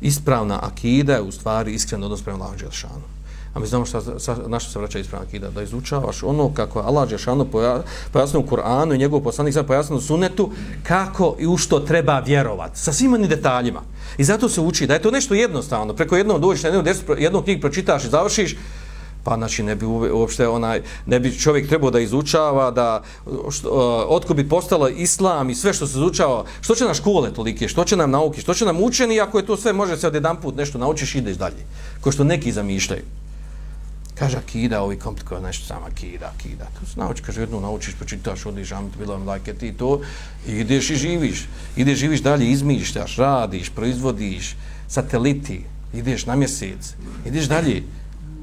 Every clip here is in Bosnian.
ispravna akida je u stvari iskren odnos prema Allahu Đelšanu. A mi znamo šta, na što se vraća ispravna akida, da izučavaš ono kako Allah Đelšanu pojasnio u Kur'anu i njegov poslanik sam pojasnio u sunetu kako i u što treba vjerovati, sa svim onim detaljima. I zato se uči da je to nešto jednostavno, preko jednog dođeš na jednu, jednu knjigu pročitaš i završiš, pa znači ne bi uopšte onaj ne bi čovjek trebao da izučava da što, otko bi postalo islam i sve što se izučava što će na škole tolike što će nam nauke što će nam učeni ako je to sve može se odjedanput put nešto naučiš ideš dalje. Ko što neki zamišljaju. Kaže akida ovi komplikuje nešto sama akida akida. To se nauči kaže jednu naučiš pa čitaš odiš amit bilo vam lajke ti to i ideš i živiš. Ideš živiš dalje izmišljaš radiš proizvodiš sateliti ideš na mjesec ideš dalje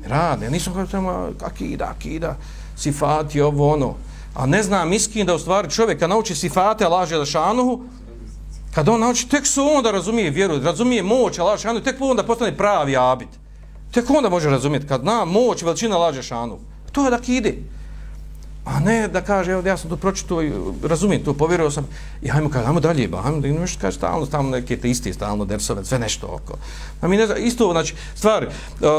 rade. Nisam kao tamo akida, akida, sifati, ovo, ono. A ne znam, iskin da u stvari čovjek kad nauči sifate, laže Želešanuhu, kad on nauči, tek su onda razumije vjeru, razumije moć, laže Želešanuhu, tek onda postane pravi abid. Tek onda može razumjeti, kad zna moć, veličina laže Želešanuhu. To je da kide. A ne da kaže, evo, ja sam to pročito i razumijem to, povjerovao sam. I hajmo kaže, hajmo dalje, ba, hajmo da imamo što kaže, stalno, stalno neke te isti, stalno dersove, sve nešto oko. A mi ne znam, isto, znači, stvar, e,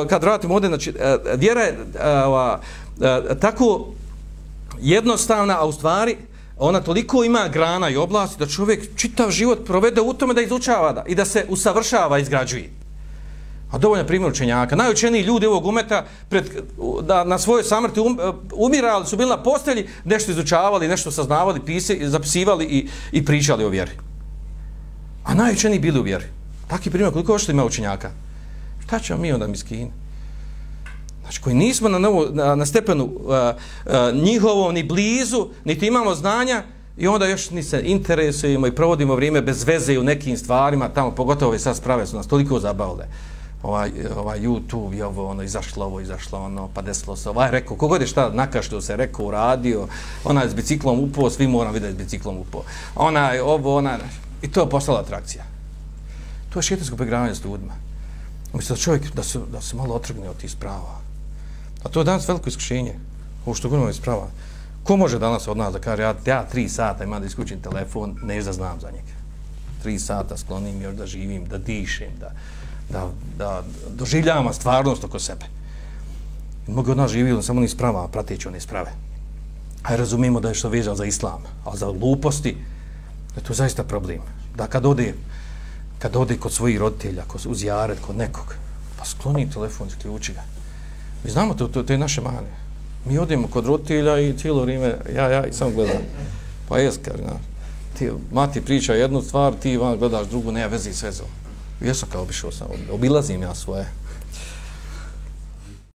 kad vratimo ovdje, znači, e, vjera je e, a, a, tako jednostavna, a u stvari, ona toliko ima grana i oblasti da čovjek čitav život provede u tome da izučava da, i da se usavršava, izgrađuje. A dovoljno primjer učenjaka. Najučeniji ljudi ovog umeta pred, da na svojoj samrti um, umirali su bili na postelji, nešto izučavali, nešto saznavali, pise, zapisivali i, i pričali o vjeri. A najučeniji bili u vjeri. Taki primjer, koliko što ima učenjaka? Šta ćemo mi onda miskine? Znači, koji nismo na, novo, na, na stepenu uh, uh, njihovom, ni blizu, niti imamo znanja, i onda još ni se interesujemo i provodimo vrijeme bez veze u nekim stvarima, tamo pogotovo ove sad sprave su nas toliko zabavile ovaj, ovaj YouTube je ovo, ono, izašlo ovo, izašlo ono, pa desilo se, ovaj rekao, kogod je šta nakaštio se, rekao, uradio, ona je s biciklom upao, svi moram vidjeti s biciklom upao. Ona je ovo, ona, i to je postala atrakcija. To je šetansko pregravanje s ljudima. Umjesto da čovjek, da se, da se malo otrgne od tih sprava. A to je danas veliko iskušenje, ovo što govorimo iz sprava. Ko može danas od nas da kaže, ja, ja tri sata imam da iskućim telefon, ne da znam za njega. Tri sata sklonim još da živim, da dišem, da, da, da doživljavamo stvarnost oko sebe. Mnogi od nas živi samo ni sprava, prateći one sprave. A razumijemo da je što vezan za islam, a za gluposti, da je to zaista problem. Da kad ode, kad ode kod svojih roditelja, kod, uz jared, kod nekog, pa skloni telefon, ključi ga. Mi znamo to, to, to je naše mane. Mi odemo kod roditelja i cijelo vrijeme, ja, ja, i samo gledam. Pa jes, kaže, ti, mati priča jednu stvar, ti van gledaš drugu, nema vezi s vezom. Jesam kao obišao sam, obilazim ja svoje.